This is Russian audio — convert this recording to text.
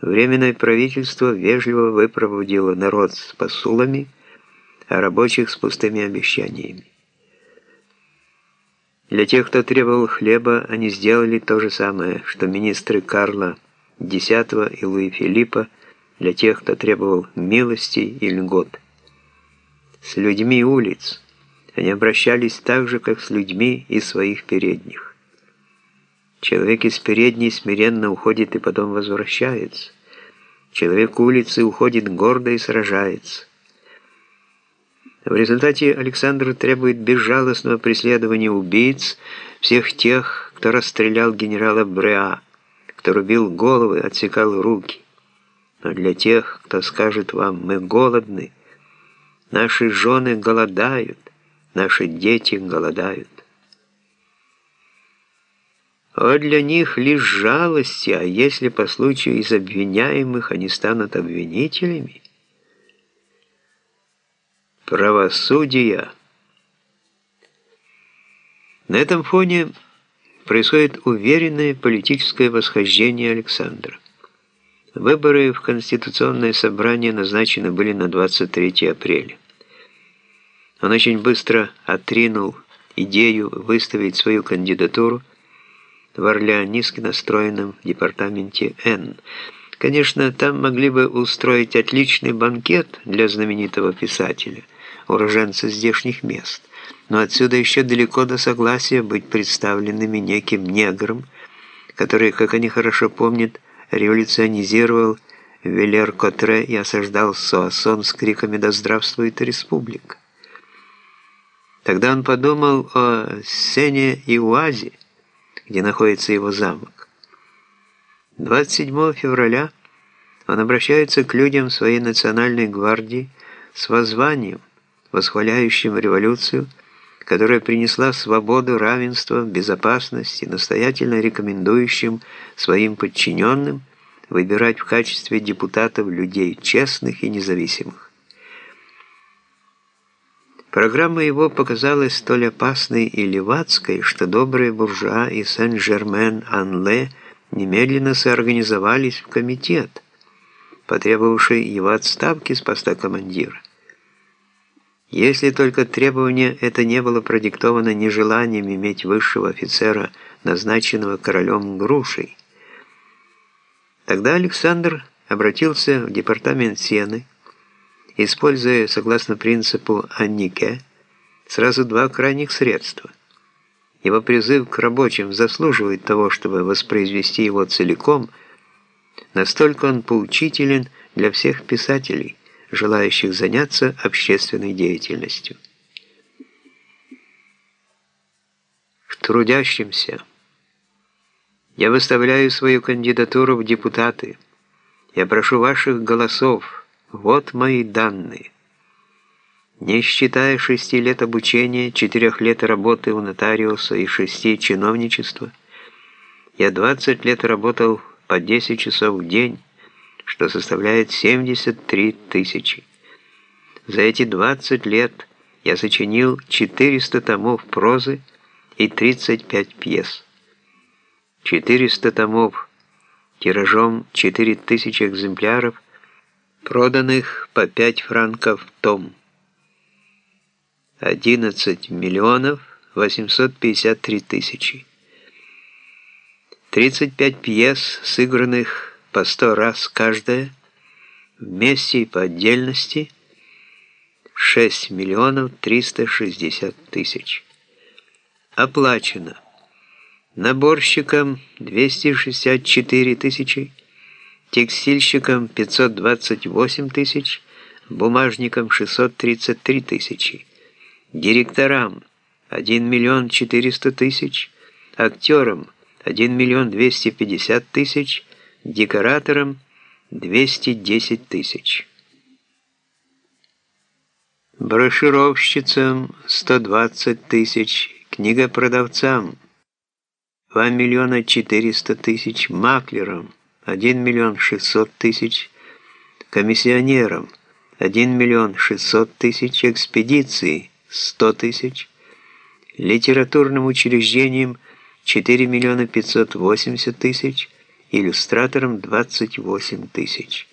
Временное правительство вежливо выпроводило народ с посулами, а рабочих с пустыми обещаниями. Для тех, кто требовал хлеба, они сделали то же самое, что министры Карла X и Луи Филиппа для тех, кто требовал милости и льгот. С людьми улиц они обращались так же, как с людьми из своих передних. Человек из передней смиренно уходит и потом возвращается. Человек улицы уходит гордо и сражается. В результате Александр требует безжалостного преследования убийц, всех тех, кто расстрелял генерала Бреа, кто рубил головы, отсекал руки. Но для тех, кто скажет вам «мы голодны», наши жены голодают, наши дети голодают. А для них лишь жалости, а если по случаю из обвиняемых они станут обвинителями? Правосудие. На этом фоне происходит уверенное политическое восхождение Александра. Выборы в Конституционное собрание назначены были на 23 апреля. Он очень быстро отринул идею выставить свою кандидатуру в орлеонистски настроенном департаменте Н. Конечно, там могли бы устроить отличный банкет для знаменитого писателя, уроженца здешних мест, но отсюда еще далеко до согласия быть представленными неким негром, который, как они хорошо помнят, революционизировал Велер-Котре и осаждал Суассон с криками «Да здравствует республика!». Тогда он подумал о Сене и Уазе, где находится его замок. 27 февраля он обращается к людям своей национальной гвардии с воззванием, восхваляющим революцию, которая принесла свободу, равенство, безопасность и настоятельно рекомендующим своим подчиненным выбирать в качестве депутатов людей честных и независимых. Программа его показалась столь опасной и левацкой, что добрые буржуа и Сен-Жермен-Анле немедленно соорганизовались в комитет, потребовавший его отставки с поста командира. Если только требование это не было продиктовано нежеланием иметь высшего офицера, назначенного королем Грушей, тогда Александр обратился в департамент Сены, используя, согласно принципу Аннике, сразу два крайних средства. Его призыв к рабочим заслуживает того, чтобы воспроизвести его целиком, настолько он поучителен для всех писателей, желающих заняться общественной деятельностью. К трудящимся я выставляю свою кандидатуру в депутаты. Я прошу ваших голосов, вот мои данные. Не считая шести лет обучения, четырех лет работы у нотариуса и шести чиновничества, я 20 лет работал по 10 часов в день, что составляет 73 тысячи. За эти 20 лет я сочинил 400 томов прозы и 35 пьес. 400 томов тиражом 4000 экземпляров проданных по 5 франков том. 11 миллионов 853 тысячи. 35 пьес, сыгранных по 100 раз каждая, вместе и по отдельности 6 миллионов 360 тысяч. Оплачено. Наборщикам 264 тысячи текстильщикам 528 тысяч, бумажникам 633 тысячи, директорам 1 миллион 400 тысяч, актерам 1 миллион 250 тысяч, декораторам 210 тысяч. Брошюровщицам 120 тысяч, книгопродавцам 2 миллиона 400 тысяч, маклерам 1 миллион 600 тысяч, комиссионерам 1 миллион 600 тысяч, экспедиции 100 тысяч, литературным учреждениям 4 миллиона 580 тысяч, иллюстраторам 28 тысяч.